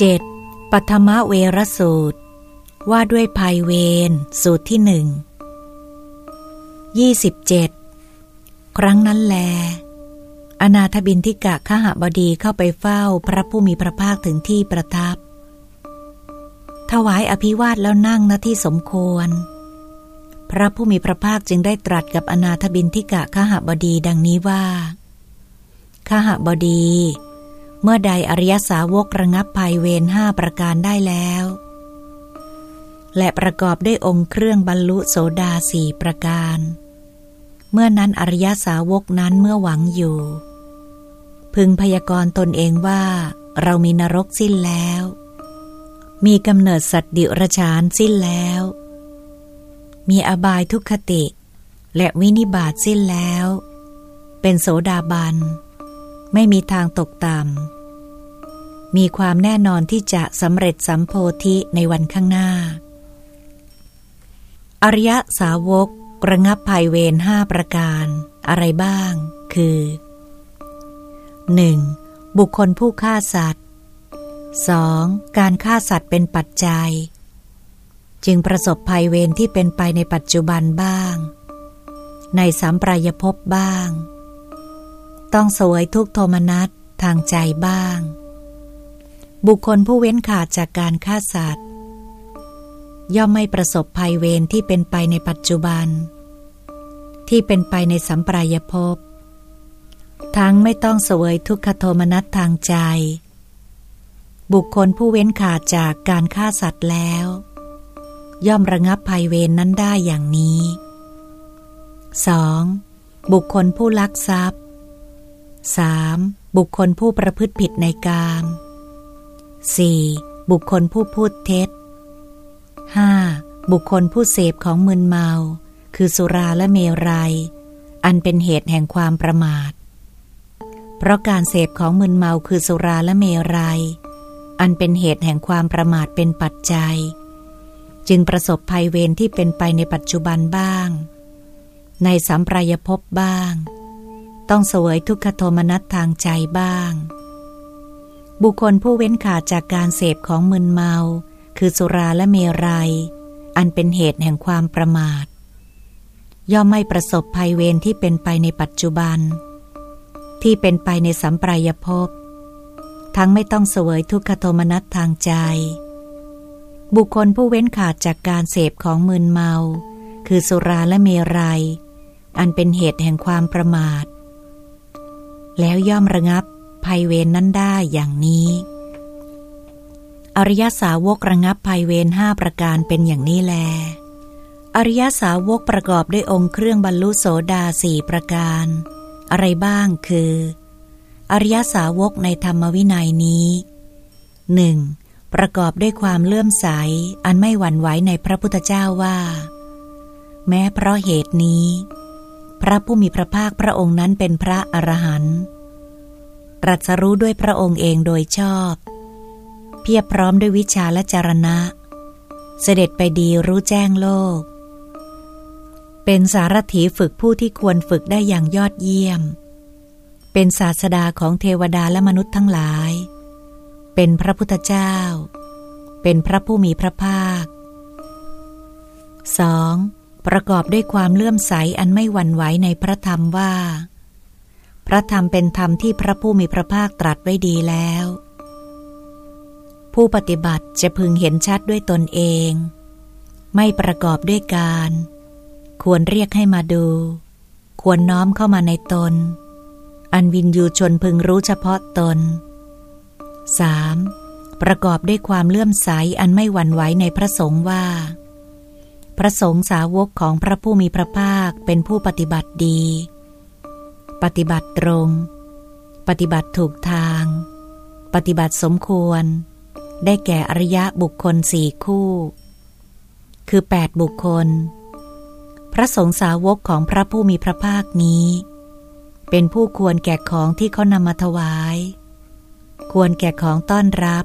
7. ปัทมเวรสูตร ว่าด้วยภัยเวรสูตรที่หนึ่งยี่สิบเจ็ดครั้งนั้นแล อนาถบินทิกะขหบดีเข้าไปเฝ้าพระผู้มีพระภาคถึงที่ประทับ ถวายอภิวาทแล้วนั่งณที่สมควร พระผู้มีพระภาคจึงได้ตรัสกับอนาถบินทิกะขหบดีดังนี้ว่าขหบดี เมื่อใดอริยสาวกระงับภัยเวรห้าประการได้แล้ว และประกอบด้วยองค์เครื่องบรรลุโสดาสี่ประการ เมื่อนั้นอริยสาวกนั้นเมื่อหวังอยู่ พึงพยากรณ์ตนเองว่า เรามีนรกสิ้นแล้ว มีกำเนิดสัตว์ดิรชานสิ้นแล้ว มีอบายทุกขติ และวินิบาตสิ้นแล้ว เป็นโสดาบันไม่มีทางตกต่ำ มีความแน่นอนที่จะสำเร็จสัมโพธิในวันข้างหน้า อริยสาวกระงับภัยเวรห้าประการ อะไรบ้าง คือ 1. บุคคลผู้ฆ่าสัตว์ 2. การฆ่าสัตว์เป็นปัจจัย จึงประสบภัยเวรที่เป็นไปในปัจจุบันบ้าง ในสามปรายภพบ้าง ต้องสวยทุกโทมนัสทางใจบ้าง บุคคลผู้เว้นขาดจากการฆ่าสัตว์ ย่อมไม่ประสบภัยเวรที่เป็นไปในปัจจุบัน ที่เป็นไปในสัมปรายภพ ทั้งไม่ต้องเสวยทุกขโทมนัสทางใจ บุคคลผู้เว้นขาดจากการฆ่าสัตว์แล้ว ย่อมระงับภัยเวรนนั้นได้อย่างนี้ 2. บุคคลผู้ลักทรัพย์ 3. บุคคลผู้ประพฤติผิดในกาม 4. บุคคลผู้พูดเท็จ 5. บุคคลผู้เสพของมึนเมา คือสุราและเมรัย อันเป็นเหตุแห่งความประมาท เพราะการเสพของมึนเมาคือสุราและเมรัย อันเป็นเหตุแห่งความประมาทเป็นปัจจัย จึงประสบภัยเวรที่เป็นไปในปัจจุบันบ้าง ในสัมปรายภพบ้าง ต้องเสวยทุกขโทมนัสทางใจบ้าง บุคคลผู้เว้นขาดจากการเสพของมึนเมา คือสุราและเมรยัย อันเป็นเหตุแห่งความประมาท ย่อมไม่ประสบภัยเวรที่เป็นไปในปัจจุบัน ที่เป็นไปในสัมปรายภพ ทั้งไม่ต้องเสวยทุกขโทมนัสทางใจ บุคคลผู้เว้นขาดจากการเสพของมึนเมา คือสุราและเมรยัย อันเป็นเหตุแห่งความประมาท แล้วย่อมระงับ ภัยเวรนนั้นได้อย่างนี้ อริยสาวกระงับภัยเวรห้าประการเป็นอย่างนี้แล อริยสาวกประกอบด้วยองค์เครื่องบรรลุโสดาสี่ประการ อะไรบ้างคือ อริยสาวกในธรรมวินัยนี้หนึ่งประกอบด้วยความเลื่อมใส อันไม่หวั่นไหวในพระพุทธเจ้าว่า แม้เพราะเหตุนี้ พระผู้มีพระภาคพระองค์นั้นเป็นพระอรหันต์ ตรัสรู้ด้วยพระองค์เองโดยชอบ เพียบพร้อมด้วยวิชาและจารณะ เสด็จไปดีรู้แจ้งโลก เป็นสารถีฝึกผู้ที่ควรฝึกได้อย่างยอดเยี่ยม เป็นศาสดาของเทวดาและมนุษย์ทั้งหลาย เป็นพระพุทธเจ้า เป็นพระผู้มีพระภาค 2. ประกอบด้วยความเลื่อมใสอันไม่หวั่นไหวในพระธรรมว่า พระธรรมเป็นธรรมที่พระผู้มีพระภาคตรัสไว้ดีแล้ว ผู้ปฏิบัติจะพึงเห็นชัดด้วยตนเอง ไม่ประกอบด้วยการ ควรเรียกให้มาดู ควรน้อมเข้ามาในตน อันวินยูชนพึงรู้เฉพาะตน 3. ประกอบด้วยความเลื่อมใสอันไม่หวั่นไหวในพระสงฆ์ว่า พระสงฆ์สาวกของพระผู้มีพระภาคเป็นผู้ปฏิบัติดี ปฏิบัติตรง ปฏิบัติถูกทาง ปฏิบัติสมควร ได้แก่อริยะบุคคลสี่คู่ คือแปดบุคคล พระสงฆ์สาวกของพระผู้มีพระภาคนี้ เป็นผู้ควรแก่ของที่เขานำมาถวาย ควรแก่ของต้อนรับ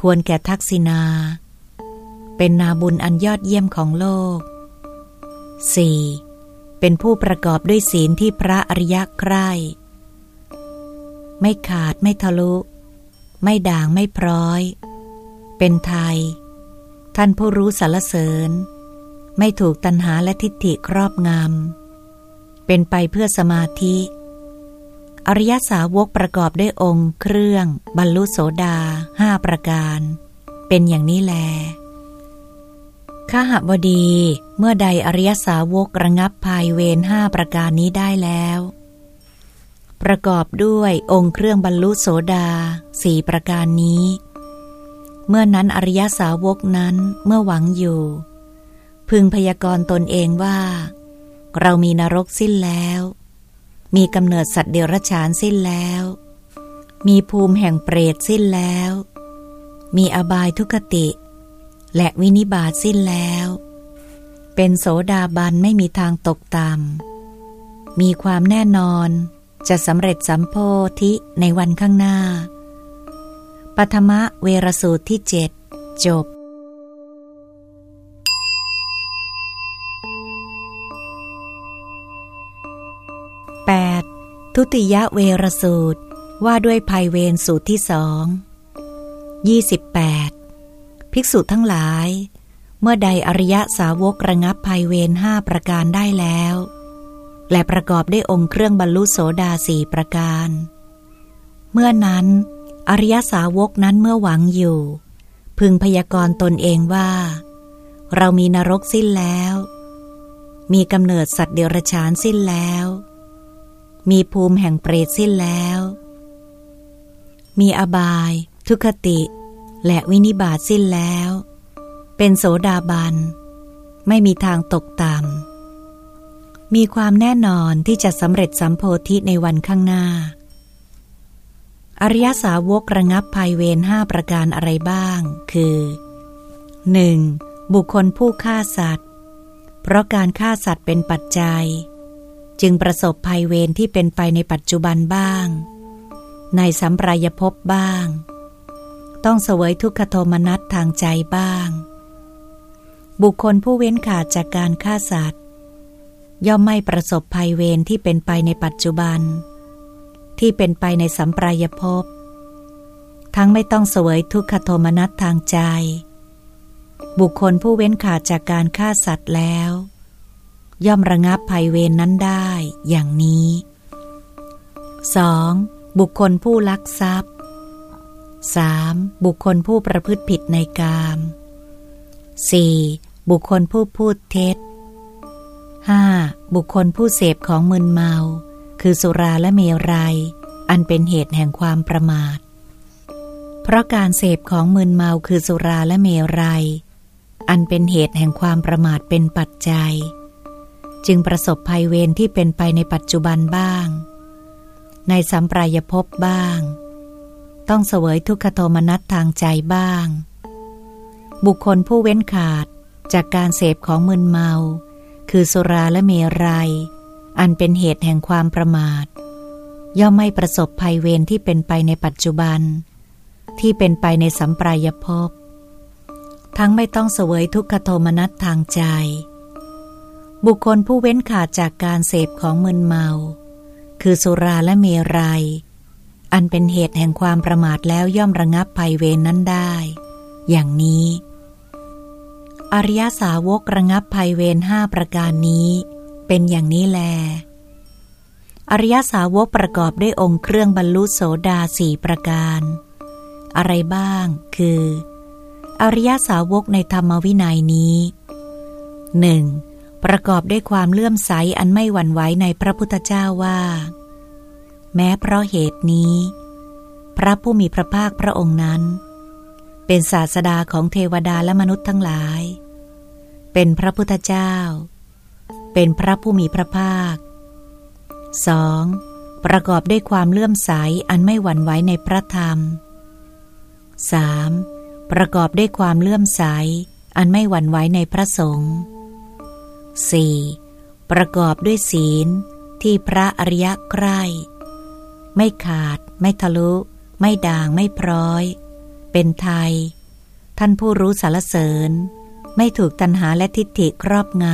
ควรแก่ทักษิณาเป็นนาบุญอันยอดเยี่ยมของโลก 4. เป็นผู้ประกอบด้วยศีลที่พระอริยะใคร่ไม่ขาดไม่ทะลุ ไม่ด่างไม่พร้อย เป็นไทย ท่านผู้รู้สารเสริญ ไม่ถูกตัณหาและทิฏฐิครอบงำเป็นไปเพื่อสมาธิ อริยสาวกประกอบด้วยองค์เครื่อง บรรลุโสดาห้าประการ เป็นอย่างนี้แล ข้าหบดีเมื่อใดอริยสาวกระงับภายเวรห้าประการนี้ได้แล้ว ประกอบด้วยองค์เครื่องบรรลุโสดาสี่ประการนี้ เมื่อนั้นอริยสาวกนั้นเมื่อหวังอยู่ พึงพยากรณ์ตนเองว่า เรามีนรกสิ้นแล้ว มีกำเนิดสัตว์เดรัจฉานสิ้นแล้ว มีภูมิแห่งเปรตสิ้นแล้ว มีอบายทุกติ และวินิบาตสิ้นแล้ว เป็นโสดาบันไม่มีทางตกต่ำมีความแน่นอนจะสำเร็จสัมโพธิในวันข้างหน้า ปฐมะเวรสูตรที่เจ็ดจบ 8. ทุติยเวรสูตรว่าด้วยภัยเวรสูตรที่สอง28 ภิกษุทั้งหลาย เมื่อใดอริยะสาวกระงับภัยเวรห้าประการได้แล้ว และประกอบได้องค์เครื่องบรรลุโสดาสี่ประการ เมื่อนั้นอริยสาวกนั้นเมื่อหวังอยู่ พึงพยากรณ์ตนเองว่า เรามีนรกสิ้นแล้ว มีกำเนิดสัตว์เดรัจฉานสิ้นแล้ว มีภูมิแห่งเปรตสิ้นแล้ว มีอบาย ทุคติ และวินิบาตสิ้นแล้ว เป็นโสดาบัน ไม่มีทางตกต่ำมีความแน่นอนที่จะสำเร็จสัมโพธิในวันข้างหน้า อริยสาวกระงับภัยเวรห้าประการอะไรบ้าง คือ 1. บุคคลผู้ฆ่าสัตว์ เพราะการฆ่าสัตว์เป็นปัจจัย จึงประสบภัยเวรที่เป็นไปในปัจจุบันบ้าง ในสัมปรายภพบ้าง ต้องเสวยทุกขโทมนัสทางใจบ้าง บุคคลผู้เว้นขาดจากการฆ่าสัตว์ ย่อมไม่ประสบภัยเวรที่เป็นไปในปัจจุบัน ที่เป็นไปในสัมปรายภพ ทั้งไม่ต้องเสวยทุกขโทมนัสทางใจ บุคคลผู้เว้นขาดจากการฆ่าสัตว์แล้ว ย่อมระงับภัยเวรนนั้นได้อย่างนี้ 2. บุคคลผู้ลักทรัพย์ 3. บุคคลผู้ประพฤติผิดในกาม 4. บุคคลผู้พูดเท็จ 5. บุคคลผู้เสพของมึนเมา คือสุราและเมรัย อันเป็นเหตุแห่งความประมาท เพราะการเสพของมึนเมาคือสุราและเมรัย อันเป็นเหตุแห่งความประมาทเป็นปัจจัย จึงประสบภัยเวรที่เป็นไปในปัจจุบันบ้าง ในสัมปรายภพบ้าง ต้องเสวยทุกขโทมนัสทางใจบ้าง บุคคลผู้เว้นขาดจากการเสพของมึนเมา คือสุราและเมรัย อันเป็นเหตุแห่งความประมาท ย่อมไม่ประสบภัยเวรที่เป็นไปในปัจจุบัน ที่เป็นไปในสัมปรายภพ ทั้งไม่ต้องเสวยทุกขโทมนัสทางใจ บุคคลผู้เว้นขาดจากการเสพของมึนเมา คือสุราและเมรัย อันเป็นเหตุแห่งความประมาทแล้วย่อมระงับภัยเวรนนั้นได้ อย่างนี้ อริยสาวกระงับภัยเวรห้าประการนี้ เป็นอย่างนี้แล อริยสาวกประกอบด้วยองค์เครื่องบรรลุโสดาสี่ประการ อะไรบ้าง คือ อริยสาวกในธรรมวินัยนี้หนึ่งประกอบด้วยความเลื่อมใสอันไม่หวั่นไหวในพระพุทธเจ้าว่า แม้เพราะเหตุนี้ พระผู้มีพระภาคพระองค์นั้น เป็นศาสดาของเทวดาและมนุษย์ทั้งหลาย เป็นพระพุทธเจ้า เป็นพระผู้มีพระภาค 2. ประกอบด้วยความเลื่อมใสอันไม่หวั่นไหวในพระธรรม 3. ประกอบด้วยความเลื่อมใส อันไม่หวั่นไหวในพระสงฆ์ 4. ประกอบด้วยศีลที่พระอริยใคร่ ไม่ขาด ไม่ทะลุ ไม่ด่างไม่พร้อย เป็นไทย ท่านผู้รู้สารเสริญ ไม่ถูกตัณหาและทิฏฐิครอบง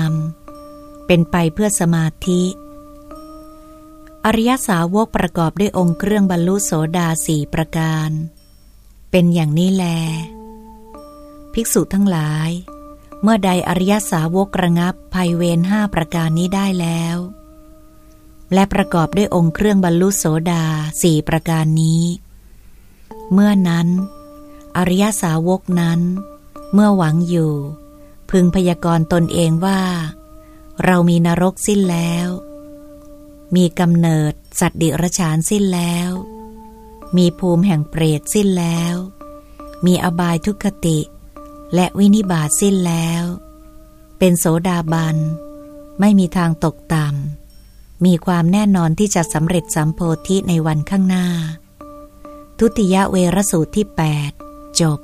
ำ เป็นไปเพื่อสมาธิ อริยสาวกประกอบด้วยองค์เครื่องบรรลุโสดาสี่ประการ เป็นอย่างนี้แล ภิกษุทั้งหลาย เมื่อใดอริยสาวกระงับภัยเวรห้าประการนี้ได้แล้ว และประกอบด้วยองค์เครื่องบรรลุโสดาสี่ประการนี้ เมื่อนั้น อริยสาวกนั้น เมื่อหวังอยู่ พึงพยากรณ์ตนเองว่า เรามีนรกสิ้นแล้ว มีกำเนิดสัตว์ดิรชานสิ้นแล้ว มีภูมิแห่งเปรตสิ้นแล้ว มีอบายทุกขติ และวินิบาตสิ้นแล้ว เป็นโสดาบัน ไม่มีทางตกต่ำ มีความแน่นอนที่จะสำเร็จสัมโพธิในวันข้างหน้า ทุติยเวรสูตรที่ 8 จบ